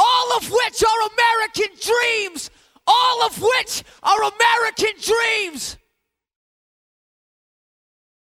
all of which are American dreams, all of which are American dreams.